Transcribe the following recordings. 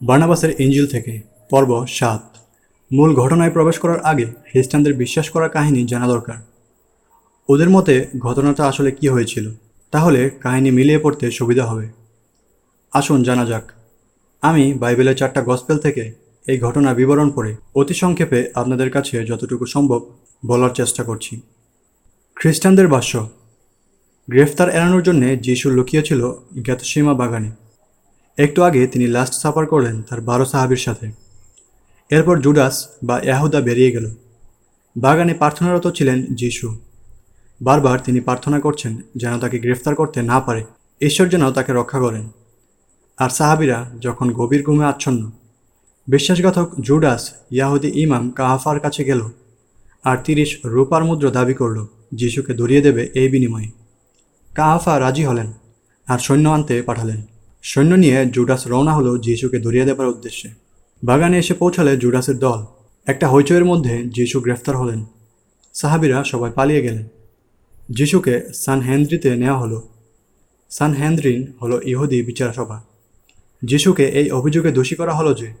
বার্নাবাসের angel থেকে পর্ব সাত। মূল ঘটনায় প্রবেশ করার আগে খ্রিস্টানদের বিশ্বাস করার কাহিনী জানা দরকার। ওদের মতে ঘটনাটা আসলে কি হয়েছিল, তাহলে কাহিনী মিলিয়ে পড়তে সুবিধা হবে। আসুন জানা যাক। আমি বাইবেলের চারটা গসপেল থেকে এই ঘটনার বিবরণ পড়ে অতি সংক্ষেপে আপনাদের কাছে যতটুকু সম্ভব বলার চেষ্টা করছি। খ্রিস্টানদের ভাষ্য, গ্রেফতার এড়ানোর জন্য যিশু লুকিয়েছিল জ্ঞাতসীমা বাগানে। একটু আগে তিনি লাস্ট সাফার করলেন তার বারো সাহাবির সাথে। এরপর জুডাস বা ইয়াহুদা বেরিয়ে গেল। বাগানে প্রার্থনারত ছিলেন যিশু। বারবার তিনি প্রার্থনা করছেন যেন তাকে গ্রেফতার করতে না পারে। ঈশ্বর যেন তাকে রক্ষা করেন। আর সাহাবিরা যখন গভীর ঘুমে আচ্ছন্ন, বিশ্বাসঘাতক জুডাস, ইয়াহুদি ইমাম কাহাফার কাছে গেল আর তিরিশ রূপার মুদ্রা দাবি করল, যিশুকে ধরিয়ে দেবে এই বিনিময়ে। কাহাফা রাজি হলেন আর সৈন্য আনতে পাঠালেন। সৈন্য নিয়ে জুডাস রওনা হলো যিশুকে ধরিয়ে দেবার উদ্দেশ্যে। বাগানে এসে পৌঁছালে জুডাসের দল, একটা হইচইয়ের মধ্যে যিশু গ্রেফতার হলেন। সাহাবিরা সবাই পালিয়ে গেলেন। যিশুকে সান হেনদ্রিতে নেওয়া হলো। সান হেনদ্রিন হলো ইহুদি বিচারসভা। যিশুকে এই অভিযোগে দোষী করা হলো যে,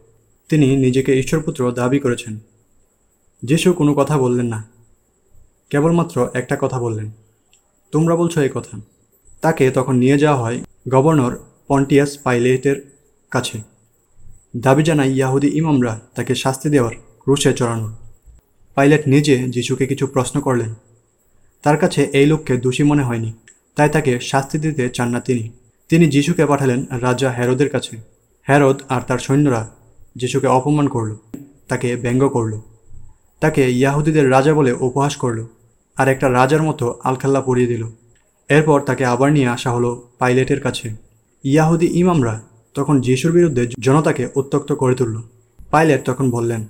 তিনি নিজেকে ঈশ্বরপুত্র দাবি করেছেন। যিশু কোনো কথা বললেন না। কেবলমাত্র একটা কথা বললেন। তোমরা বলছো এই কথা। তাকে তখন নিয়ে যাওয়া হয় গভর্নর পন্টিয়াস পাইলেটের কাছে। দাবি জানায় ইয়াহুদি ইমামরা তাকে শাস্তি দেওয়ার ক্রুশে চড়ানোর। পাইলেট নিজে যিশুকে কিছু প্রশ্ন করলেন। তার কাছে এই লোককে দোষী মনে হয়নি, তাই তাকে শাস্তি দিতে চান না তিনি। তিনি যিশুকে পাঠালেন রাজা হ্যারোদের কাছে। হ্যারদ আর তার সৈন্যরা যিশুকে অপমান করল, তাকে ব্যঙ্গ করল। তাকে ইয়াহুদিদের রাজা বলে উপহাস করল আর একটা রাজার মতো আলখাল্লা পরিয়ে দিল। এরপর তাকে আবার নিয়ে আসা হলো পাইলেটের কাছে। ইয়াহুদি ইমামরা তখন যিশুর বিরুদ্ধে জনতাকে উত্তক্ত করে তুলল। পাইলেট তখন বললেন,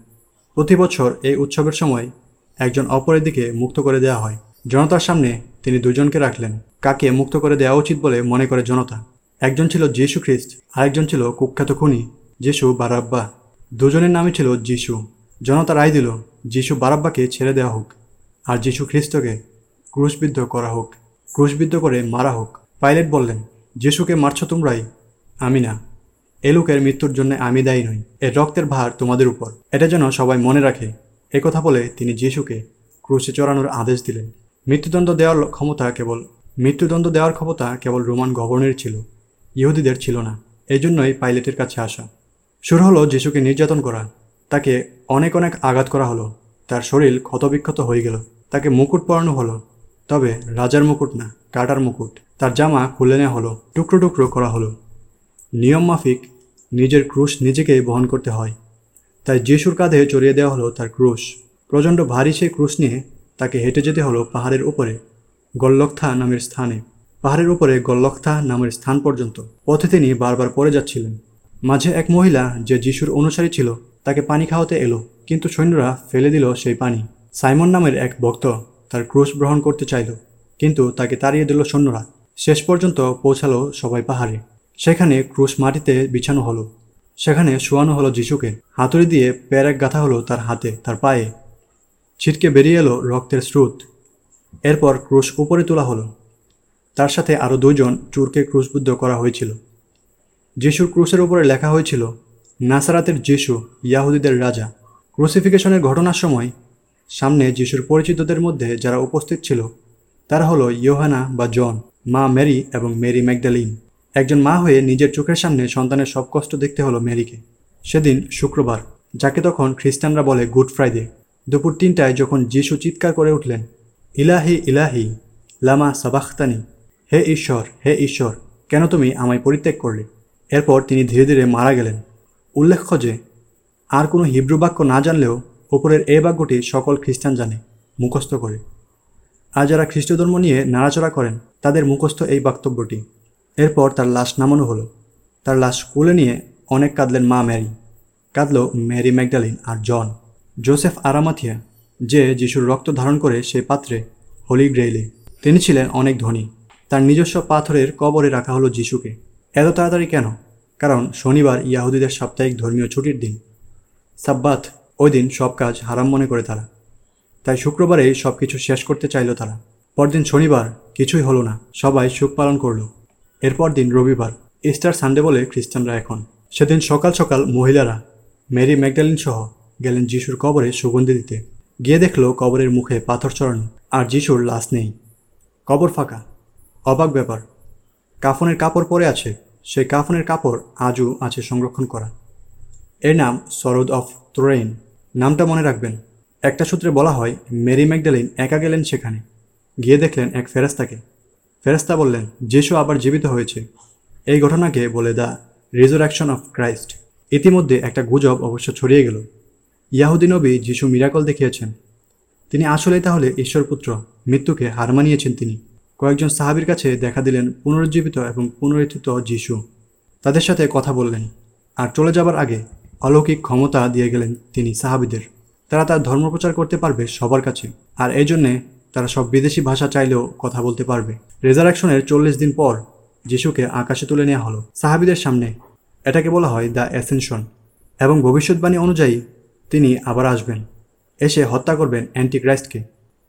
প্রতি বছর এই উৎসবের সময় একজন অপরের দিকে মুক্ত করে দেওয়া হয়। জনতার সামনে তিনি দুজনকে রাখলেন। কাকে মুক্ত করে দেওয়া উচিত বলে মনে করে জনতা? একজন ছিল যিশু খ্রিস্ট, আরেকজন ছিল কুখ্যাত খুনি, যিশু বারাব্বা। দুজনের নামই ছিল যিশু। জনতা রায় দিল, যিশু বারাব্বাকে ছেড়ে দেওয়া হোক, আর যিশু খ্রিস্টকে ক্রুশবিদ্ধ করা হোক, ক্রুশবিদ্ধ করে মারা হোক। পাইলট বললেন যিশুকে মারছ তোমরাই? আমি না এ লোকের মৃত্যুর জন্য আমি দায়ী নই। এর রক্তের ভার তোমাদের উপর। এটা যেন সবাই মনে রাখে। এ কথা বলে তিনি যিশুকে ক্রুশে চড়ানোর আদেশ দিলেন। মৃত্যুদণ্ড দেওয়ার ক্ষমতা কেবল মৃত্যুদণ্ড দেওয়ার ক্ষমতা কেবল রোমান গভর্নের ছিল। ইহুদিদের ছিল না। এই জন্যই পাইলটের কাছে আসা। শুরু হলো যিশুকে নির্যাতন করা। তাকে অনেক অনেক আঘাত করা হলো। তার শরীর ক্ষতবিক্ষত হয়ে গেল। তাকে মুকুট পরানো হলো। তবে রাজার মুকুট না। কাটার মুকুট, তার জামা খুলে নেওয়া হলো, টুকরো টুকরো করা হলো। নিয়ম মাফিক নিজের ক্রুশ নিজেকে বহন করতে হয়। তাই যিশুর কাঁধে চড়িয়ে দেওয়া হলো তার ক্রুশ। প্রচণ্ড ভারী সেই ক্রুশ নিয়ে তাকে হেঁটে যেতে হলো পাহাড়ের উপরে গল্লকথা নামের স্থানে। পাহাড়ের উপরে গল্লকথা নামের স্থান পর্যন্ত। পথে তিনি বারবার পড়ে যাচ্ছিলেন। মাঝে এক মহিলা যে যিশুর অনুসারী ছিল, তাকে পানি খাওয়াতে এলো, কিন্তু সৈন্যরা ফেলে দিল সেই পানি। সাইমন নামের এক ভক্ত তার ক্রুশ গ্রহণ করতে চাইল। কিন্তু তাকে তাড়িয়ে দিল সৈন্যরা। শেষ পর্যন্ত পৌঁছালো সবাই পাহাড়ে। সেখানে ক্রুশ মাটিতে বিছানো হলো। সেখানে শোয়ানো হলো যিশুকে। হাতুড়ি দিয়ে প্যারেক গাঁথা হলো তার হাতে, তার পায়ে। ছিটকে বেরিয়ে এলো রক্তের স্রোত। এরপর ক্রুশ উপরে তোলা হলো। তার সাথে আরও দুইজন চুরকে ক্রুশবুদ্ধ করা হয়েছিল। যিশুর ক্রুশের উপরে লেখা হয়েছিল, নাসারাতের যিশু, ইয়াহুদিদের রাজা। ক্রুসিফিকেশনের ঘটনার সময় সামনে যিশুর পরিচিতদের মধ্যে যারা উপস্থিত ছিল তারা হলো ইয়োহানা বা জন, মা মেরি এবং মেরি ম্যাকডালিন একজন মা হয়ে নিজের চোখের সামনে সন্তানের সব কষ্ট দেখতে হলো মেরিকে। সেদিন শুক্রবার, যাকে তখন খ্রিস্টানরা বলে গুড ফ্রাইডে, দুপুর তিনটায় যখন যিশু চিৎকার করে উঠলেন, ইলাহি ইলাহি, লামা সাবাখতানি, হে ঈশ্বর হে ঈশ্বর, কেন তুমি আমায় পরিত্যাগ করলে? এরপর তিনি ধীরে ধীরে মারা গেলেন। উল্লেখ্য যে, আর কোনো হিব্রু বাক্য না জানলেও ওপরের এই বাক্যটি সকল খ্রিস্টান জানে, মুখস্থ করে। আর যারা খ্রিস্ট ধর্ম নিয়ে নাড়াচড়া করেন, তাদের মুখস্থ এই বক্তব্যটি। এরপর তার লাশ নামানো হলো। তার লাশ কুলে নিয়ে অনেক কাঁদলেন মা ম্যারি। কাঁদল ম্যারি ম্যাকডালিন আর জন। জোসেফ আরামাথিয়া, যে যিশুর রক্ত ধারণ করে সেই পাত্রে, হোলি গ্রেইলে। তিনি ছিলেন অনেক ধনী। তার নিজস্ব পাথরের কবরে রাখা হলো যিশুকে। এত তাড়াতাড়ি কেন? কারণ শনিবার ইয়াহুদিদের সাপ্তাহিক ধর্মীয় ছুটির দিন। সাব্বাত, ওই দিন সব কাজ হারাম মনে করে তারা। তাই শুক্রবারেই সব কিছু শেষ করতে চাইল তারা। পরদিন শনিবার কিছুই হলো না, সবাই সুখ পালন করল। এরপর দিন রবিবার, ইস্টার সানডে বলে খ্রিস্টানরা এখন। সেদিন সকাল সকাল মহিলারা মেরি ম্যাগডালিন সহ গেলেন যিশুর কবরে সুগন্ধি দিতে। গিয়ে দেখল কবরের মুখে পাথর চড়ানো, আর যিশুর লাশ নেই। কবর ফাঁকা। অবাক ব্যাপার। কাফনের কাপড় পরে আছে, সেই কাফনের কাপড় আজও আছে সংরক্ষণ করা। এর নাম সরদ অফ ত্রোরেইন নামটা মনে রাখবেন একটা সূত্রে বলা হয়, মেরি ম্যাগডালিন একা গেলেন সেখানে। গিয়ে দেখলেন এক ফেরাস্তাকে ফেরাস্তা বললেন, যিশু আবার জীবিত হয়েছে। এই ঘটনাকে বলে দ্য রিজোরাকশন অফ ক্রাইস্ট। ইতিমধ্যে একটা গুজব অবশ্য ছড়িয়ে গেল। ইয়াহুদি নবী যিশু মিরাকল দেখিয়েছেন। তিনি আসলেই তাহলে ঈশ্বরপুত্র, মৃত্যুকে হার মানিয়েছেন তিনি। কয়েকজন সাহাবির কাছে দেখা দিলেন পুনরুজ্জীবিত এবং পুনরুত্থিত যিশু। তাদের সাথে কথা বললেন। আর চলে যাবার আগে অলৌকিক ক্ষমতা দিয়ে গেলেন তিনি সাহাবিদের। তারা তার ধর্মপ্রচার করতে পারবে সবার কাছে, আর এই জন্যে তারা সব বিদেশি ভাষা চাইলেও কথা বলতে পারবে। রেজারাকশনের চল্লিশ দিন পর যিশুকে আকাশে তুলে নেওয়া হলো। সাহাবিদের সামনে এটাকে বলা হয় দ্য অ্যাসেনশন, এবং ভবিষ্যৎবাণী অনুযায়ী তিনি আবার আসবেন। এসে হত্যা করবেন অ্যান্টি ক্রাইস্টকে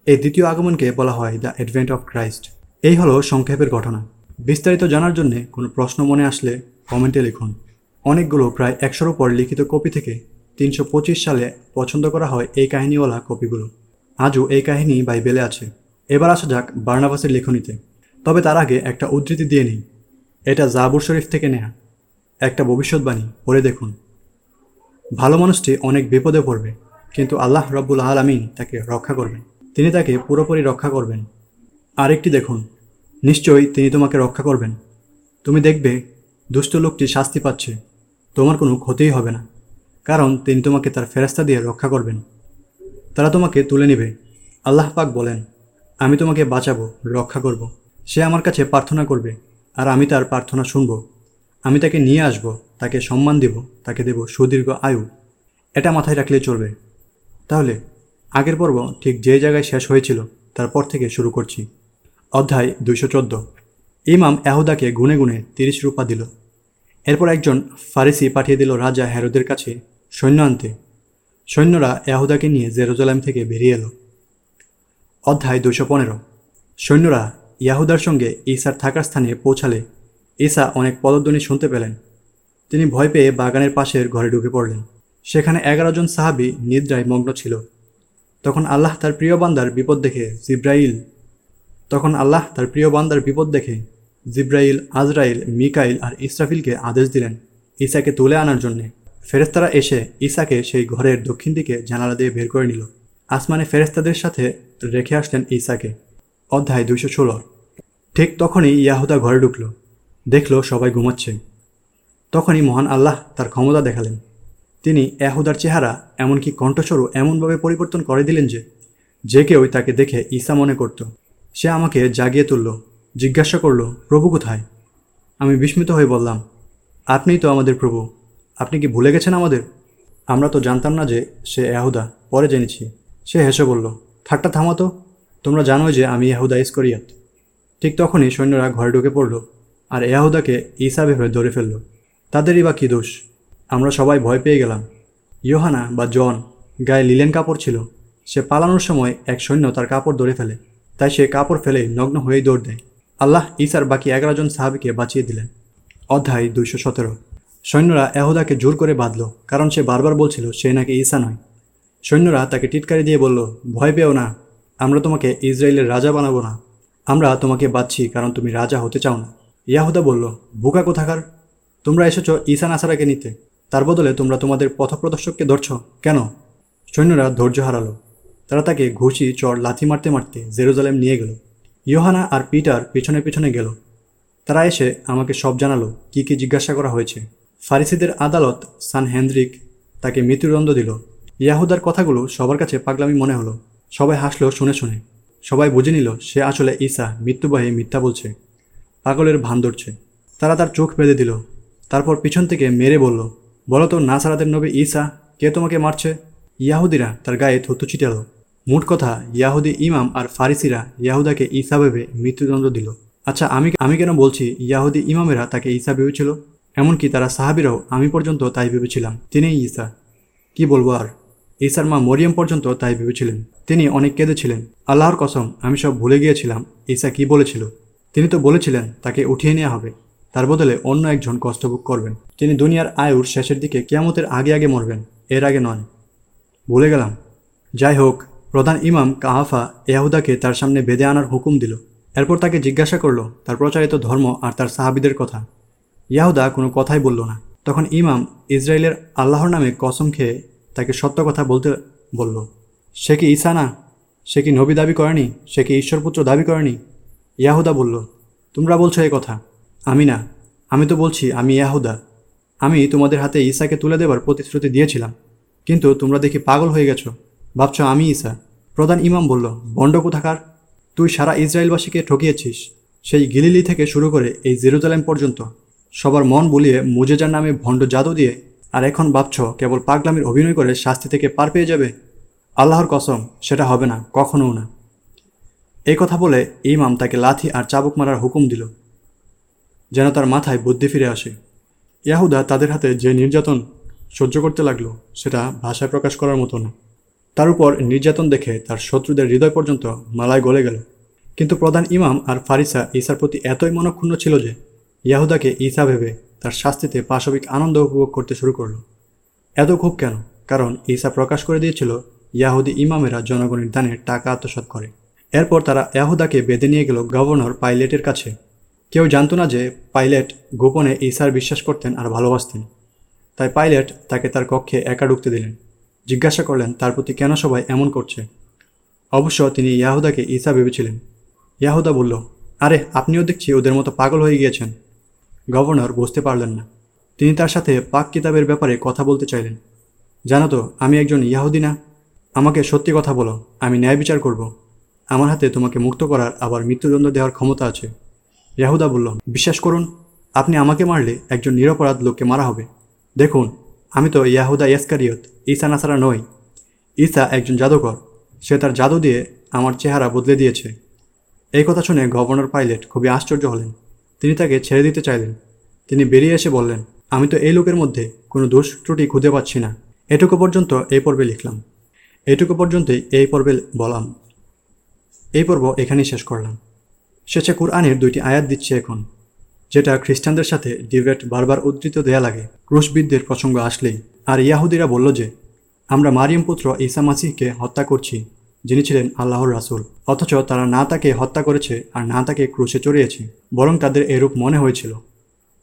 এই দ্বিতীয় আগমনকে বলা হয় দ্য অ্যাডভেন্ট অফ ক্রাইস্ট। এই হলো সংক্ষেপের ঘটনা। বিস্তারিত জানার জন্য কোনো প্রশ্ন মনে আসলে কমেন্টে লিখুন। অনেকগুলো প্রায় একশোর উপর লিখিত কপি থেকে তিনশো পঁচিশ সালে পছন্দ করা হয় এই কাহিনীওয়ালা কপিগুলো আজও এই কাহিনী বাইবেলে আছে। এবার আসা যাক বার্নাবাসের লেখনীতে। তবে তার আগে একটা উদ্ধৃতি দিয়ে নিই। এটা জাবুর শরীফ থেকে নেয়া। একটা ভবিষ্যৎবাণী, পড়ে দেখুন। ভালো মানুষটি অনেক বিপদে পড়বে, কিন্তু আল্লাহ রব্বুল আলমিন তাকে রক্ষা করবেন। তিনি তাকে পুরোপুরি রক্ষা করবেন। আরেকটি দেখুন। নিশ্চয়ই তিনি তোমাকে রক্ষা করবেন। তুমি দেখবে, দুষ্ট লোকটি শাস্তি পাচ্ছে। তোমার কোনো ক্ষতিই হবে না। কারণ তিনি তোমাকে তার ফেরাস্তা দিয়ে রক্ষা করবেন। তারা তোমাকে তুলে নেবে। আল্লাহ পাক বলেন, আমি তোমাকে বাঁচাবো, রক্ষা করব। সে আমার কাছে প্রার্থনা করবে, আর আমি তার প্রার্থনা শুনব। আমি তাকে নিয়ে আসব, তাকে সম্মান দেব, তাকে দেব সুদীর্ঘ আয়ু। এটা মাথায় রাখলেই চলবে। তাহলে, আগের পর্ব ঠিক যে জায়গায় শেষ হয়েছিল, তারপর থেকে শুরু করছি। অধ্যায় দুইশো চোদ্দ। ইমাম এহুদাকে গুনে গুনে তিরিশ রূপা দিল। এরপর একজন ফারিসি পাঠিয়ে দিল রাজা হেরোদের কাছে সৈন্য আনতে। সৈন্যরা এহুদাকে নিয়ে জেরুজালেম থেকে বেরিয়ে এলো। অধ্যায় দুশো পনেরো। সৈন্যরা ইয়াহুদার সঙ্গে ঈসার থাকার স্থানে পৌঁছালে ঈসা অনেক পদধ্বনি শুনতে পেলেন। তিনি ভয় পেয়ে বাগানের পাশের ঘরে ঢুকে পড়লেন। সেখানে এগারো জন সাহাবি নিদ্রায় মগ্ন ছিল। তখন আল্লাহ তার প্রিয় বান্দার বিপদ দেখে জিব্রাইল তখন আল্লাহ তার প্রিয় বান্দার বিপদ দেখে জিব্রাইল, আজরাইল, মিকাইল আর ইসরাফিলকে আদেশ দিলেন ঈসাকে তুলে আনার জন্যে। ফেরেস্তারা এসে ঈসাকে সেই ঘরের দক্ষিণ দিকে জানালা দিয়ে বের করে নিল। আসমানে ফেরেস্তাদের সাথে রেখে আসলেন ঈসাকে। অধ্যায় দুইশো ষোলো। ঠিক তখনই ইয়াহুদা ঘরে ঢুকল। দেখল সবাই ঘুমাচ্ছে। তখনই মহান আল্লাহ তার ক্ষমতা দেখালেন। তিনি ইয়াহুদার চেহারা এমনকি কণ্ঠস্বরও এমনভাবে পরিবর্তন করে দিলেন যে যে কেউই তাকে দেখে ঈসা মনে করত। সে আমাকে জাগিয়ে তুলল, জিজ্ঞাসা করল, প্রভু কোথায়? আমি বিস্মিত হয়ে বললাম, আপনিই তো আমাদের প্রভু। আপনি কি ভুলে গেছেন আমাদের? আমরা তো জানতাম না যে সে এহুদা। পরে জেনেছি। সে হেসে বলল ঠাট্টা থামাতো তোমরা জানোই যে আমি এহুদা ইস্করিয়াত। ঠিক তখনই সৈন্যরা ঘরে ঢুকে পড়ল, আর এহুদাকে ঈসা ভেবে ধরে ফেলল। তাদেরই বা কী দোষ? আমরা সবাই ভয় পেয়ে গেলাম। ইয়োহানা বা জন গায়ে লিলেন কাপড় ছিল। সে পালানোর সময় এক সৈন্য তার কাপড় ধরে ফেলে। তাই সে কাপড় ফেলে নগ্ন হয়েই দৌড় দেয়। আল্লাহ ঈসার বাকি এগারো জন সাহাবিকে বাঁচিয়ে দিলেন। অধ্যায় দুইশো সতেরো। সৈন্যরা এহুদাকে জোর করে বাঁধল, কারণ সে বারবার বলছিল, সে নাকি ঈসা নয়। সৈন্যরা তাকে টিটকারি দিয়ে বলল, ভয় পেও না, আমরা তোমাকে ইসরায়েলের রাজা বানাবো না। আমরা তোমাকে বাঁচছি কারণ তুমি রাজা হতে চাও না। ইয়াহুদা বলল, বুকা কোথাকার? তোমরা এসেছ ঈসা নাসারাকে নিতে। তার বদলে তোমরা তোমাদের পথপ্রদর্শককে ধরছ। কেন? সৈন্যরা ধৈর্য হারালো। তারা তাকে ঘুষি, চর, লাথি মারতে মারতে জেরুজালেম নিয়ে গেল। ইয়োহানা আর পিটার পেছনে পিছনে গেল। তারা এসে আমাকে সব জানালো, কি কি জিজ্ঞাসা করা হয়েছে। ফারিসিদের আদালত সান হেনরিক তাকে মৃত্যুদণ্ড দিল। ইয়াহুদার কথাগুলো সবার কাছে পাগলামি মনে হলো। সবাই হাসলো শুনে শুনে। সবাই বুঝে নিল সে আসলে ঈসা মৃত্যুবাহী মিথ্যা বলছে, পাগলের ভান ধরছে। তারা তার চোখ বেঁধে দিল। তারপর পিছন থেকে মেরে বলল, বলো তো নাসারাদের নবী ঈসা কে তোমাকে মারছে? ইয়াহুদিরা তার গায়ে থুতু ছিটালো। মোট কথা, ইয়াহুদি ইমাম আর ফারিসিরা ইয়াহুদাকে ঈসা ভেবে মৃত্যুদণ্ড দিল। আচ্ছা আমি আমি কেন বলছি ইয়াহুদি ইমামেরা তাকে ঈসা ভেবেছিল? এমনকি তারা সাহাবিরাও আমি পর্যন্ত তাই ভেবেছিলাম। তিনিই ঈসা। কি বলব আর? ঈসার মা মরিয়ম পর্যন্ত তাই ভেবেছিলেন। তিনি অনেক কেঁদেছিলেন। আল্লাহর কসম, আমি সব ভুলে গিয়েছিলাম ঈসা কি বলেছিল। তিনি তো বলেছিলেন, তাকে উঠিয়ে নেওয়া হবে। তার বদলে অন্য একজন কষ্টভোগ করবেন। তিনি দুনিয়ার আয়ুর শেষের দিকে কেয়ামতের আগে আগে মরবেন। এর আগে নন ভুলে গেলাম। যাই হোক, প্রধান ইমাম কাহাফা ইয়াহুদাকে তার সামনে বেঁধে আনার হুকুম দিল। এরপর তাকে জিজ্ঞাসা করল, তার প্রচারিত ধর্ম আর তার সাহাবিদের কথা। ইয়াহুদা কোনো কথাই বলল না। তখন ইমাম ইসরায়েলের আল্লাহর নামে কসম খেয়ে তাকে সত্য কথা বলতে বলল, সে কি ঈসা না? সে কি নবী দাবি করেনি? সে কি ঈশ্বরপুত্র দাবি করেনি? ইয়াহুদা বলল, তোমরা বলছো এ কথা। আমি না। আমি তো বলছি, আমি ইয়াহুদা। আমি তোমাদের হাতে ঈসাকে তুলে দেবার প্রতিশ্রুতি দিয়েছিলাম। কিন্তু তোমরা দেখি পাগল হয়ে গেছো। ভাবছ আমি ঈসা? প্রধান ইমাম বলল, বন্ড কোথাকার? তুই সারা ইসরায়েলবাসীকে ঠকিয়েছিস। সেই গিলিলি থেকে শুরু করে এই জেরুজালেম পর্যন্ত। সবার মন বলিয়ে মুজেজার নামে ভণ্ড জাদু দিয়ে, আর এখন ভাবছ কেবল পাগলামির অভিনয় করে শাস্তি থেকে পার পেয়ে যাবে? আল্লাহর কসম, সেটা হবে না, কখনও না। এই কথা বলে ইমাম তাকে লাথি আর চাবুক মারার হুকুম দিল। যেন তার মাথায় বুদ্ধি ফিরে আসে। ইয়াহুদা তাদের হাতে যে নির্যাতন সহ্য করতে লাগল, সেটা ভাষায় প্রকাশ করার মতো না। তার উপর নির্যাতন দেখে তার শত্রুদের হৃদয় পর্যন্ত মালায় গলে গেল। কিন্তু প্রধান ইমাম আর ফারিসা ঈসার প্রতি এতই মনক্ষুণ্ণ ছিল যে ইয়াহুদাকে ঈসা ভেবে তার শাস্তিতে পাশবিক আনন্দ উপভোগ করতে শুরু করল। এত খুব কেন? কারণ ঈসা প্রকাশ করে দিয়েছিল, ইয়াহুদি ইমামেরা জনগণের দানে টাকা আত্মসাৎ করে। এরপর তারা ইয়াহুদাকে বেঁধে নিয়ে গেল গভর্নর পাইলেটের কাছে। কেউ জানতো না যে পাইলেট গোপনে ঈসার বিশ্বাস করতেন আর ভালোবাসতেন। তাই পাইলেট তাকে তার কক্ষে একা ঢুকতে দিলেন। জিজ্ঞাসা করলেন, তার প্রতি কেন সবাই এমন করছে? অবশ্য তিনি ইয়াহুদাকে ঈসা ভেবেছিলেন। ইয়াহুদা বলল, আরে, আপনিও দেখছি ওদের মতো পাগল হয়ে গিয়েছেন। গভর্নর বুঝতে পারলেন না। তিনি তার সাথে পাক কিতাবের ব্যাপারে কথা বলতে চাইলেন। জানো তো, আমি একজন ইয়াহুদি না? আমাকে সত্যি কথা বলো, আমি ন্যায় বিচার করব। আমার হাতে তোমাকে মুক্ত করার আবার মৃত্যুদণ্ড দেওয়ার ক্ষমতা আছে। ইয়াহুদা বলল, বিশ্বাস করুন, আপনি আমাকে মারলে একজন নিরপরাধ লোককে মারা হবে। দেখুন, আমি তো ইয়াহুদা ইয়াসকারিয়ত, ঈসা নাসারা নই। ঈসা একজন জাদুকর, সে তার জাদু দিয়ে আমার চেহারা বদলে দিয়েছে। এই কথা শুনে গভর্নর পাইলট খুবই আশ্চর্য হলেন। তিনি তাকে ছেড়ে দিতে চাইলেন। তিনি বেরিয়ে এসে বললেন, আমি তো এই লোকের মধ্যে কোনো দোষ ত্রুটি খুঁজে পাচ্ছি না। এটুকু পর্যন্ত এই পর্বে লিখলাম। এইটুকু পর্যন্তই এই পর্বে বলাম। এই পর্ব এখানেই শেষ করলাম। শেষে কুরআনের দুইটি আয়াত দিচ্ছে এখন, যেটা খ্রিস্টানদের সাথে ডিবেট বারবার উদ্ধৃত দেয়া লাগে। ক্রুশবিদদের প্রসঙ্গ আসলেই। আর ইয়াহুদিরা বলল যে, আমরা মারিয়াম পুত্র ঈসা মাসিহকে হত্যা করছি। যিনি ছিলেন আল্লাহর রাসুল, অথচ তারা না তাকে হত্যা করেছে আর না তাকে ক্রুশে চড়িয়েছে, বরং তাদের এরূপ মনে হয়েছিল।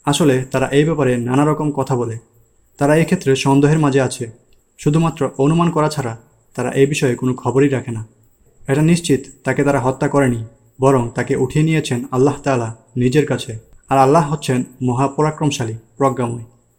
আসলে তারা এই ব্যাপারে নানা রকম কথা বলে। তারা এক্ষেত্রে সন্দেহের মাঝে আছে। শুধুমাত্র অনুমান করা ছাড়া তারা এই বিষয়ে কোনো খবরই রাখে না। এটা নিশ্চিত তাকে তারা হত্যা করেনি, বরং তাকে উঠিয়ে নিয়েছেন আল্লাহ তাআলা নিজের কাছে। আর আল্লাহ হচ্ছেন মহাপরাক্রমশালী, প্রজ্ঞাময়।